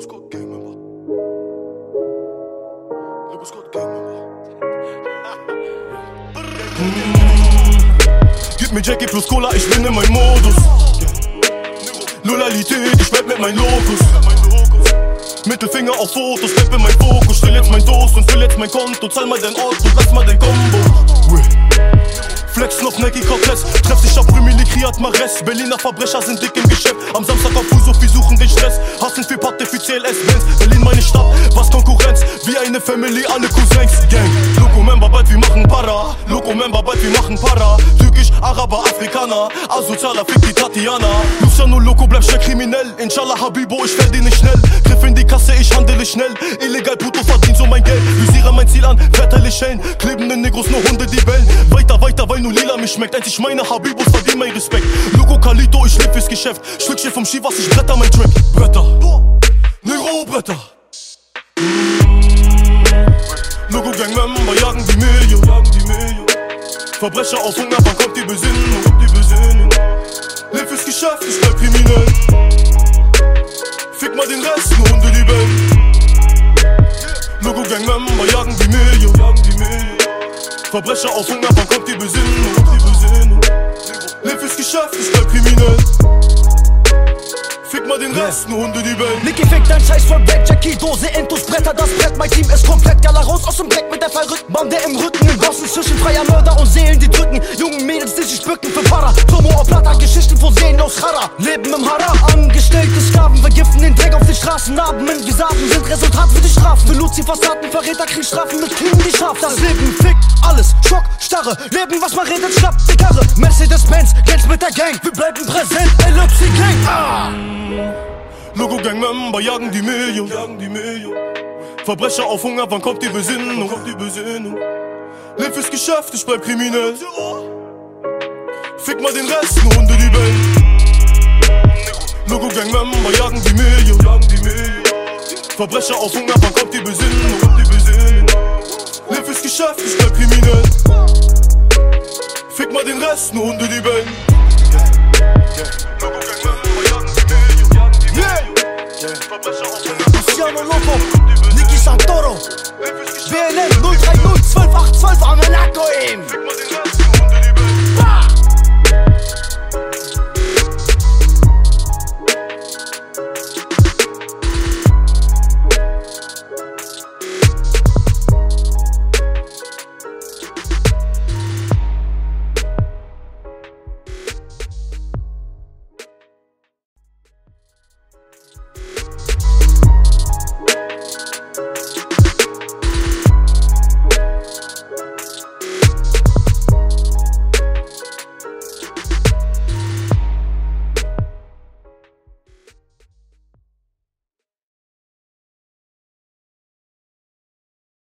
Liebes Gott gegen mich. Liebes Gib mir Jackie plus Cola, ich bin in meinem Modus. Loyalität, ich bleib mit meinem Lokus. Mittelfinger auf Fotos, bleib in mein Fokus. Stell jetzt mein Dos und füll jetzt mein Konto. Zahl mal dein Ort und lass mal dein Kombo. Flex noch Nike Cortez, treff dich auf Primili, Kriat Mares. Berliner Verbrecher sind dick im Geschäft. Am Samstag auf Fuso, wir suchen den Stress. Hassen viel Patte für CLS Benz. Berlin meine Stadt, was Konkurrenz? Wie eine Family, alle Cousins. Gang, Loco Member, bald wir machen Para. Loco Member, bald wir machen Para. Türkisch, Araber, Afrikaner. Asozialer, fick die Tatiana. Luciano Loco, bleib schnell kriminell. Inshallah, Habibo, ich werde nicht schnell. Griff in die Kasse, ich handele schnell. Illegal, Puto, Ziel an, verteile Schellen. Klebende Negros, nur Hunde, die bellen. Weiter, weiter, weil nur lila mich schmeckt. Einzig meine Habibos verdient mein Respekt. Logo Kalito, ich leb fürs Geschäft. Stückchen vom Ski, was ich bretter mein Track. Bretter, Negro Bretter. Logo Gang Member, jagen die Million. Verbrecher auf Hunger, wann kommt die Besinnung? Kommt die Besinnung. Leb fürs Geschäft, ich bleib kriminell. Fick mal den Rest, nur Hunde, die bellen. Gang Member, jagen die Million. Verbrecher auf Hunger, wann kommt die Besinnung? Die Besinnung. Leb fürs Geschäft, ich bleib kriminell. Fick mal den Rest, nur Hunde, die bellen. Nicky fick dein Scheiß voll Black Jackie, Dose, Entos, Bretter, das Brett, mein Team ist komplett, Gala raus aus dem Black mit der verrückten Bande im Rücken, im Gossen zwischen freier Mörder und Seelen, die drücken, jungen Mädels, die sich bücken für Para, Tomo auf Plata, Geschichten von Seelen aus Chara, Leben im Haram, angestellte Sklaven, vergiften den Dreck auf den Straßen, Narben in Gesaten sind Resultat für die Strafen, für Luzifers Taten, Verräter, Kriegsstrafen mit Klingen, die scharf, das Leben fickt alles, Schock, Starre, Leben, was man redet, schnappt die Karre, Mercedes-Benz, Gangs mit der Gang, wir bleiben präsent, Ellipsi Gang, ah! Logo Gang Member, jagen die Million. Jagen die Million. Verbrecher auf Hunger, wann kommt die Besinnung? Kommt die Besinnung. Leb fürs Geschäft, ich bleib kriminell. Fick mal den Rest, nur Hunde, die bellen. Logo Gang Member, jagen die Million. Jagen die Million. Verbrecher auf Hunger, wann kommt die Besinnung? Kommt die Besinnung. Leb fürs Geschäft, ich bleib kriminell. Fick mal den Rest, nur Hunde, die bellen. Luciano Loco, Niki Santoro, BNN 030 12 812 am ihm.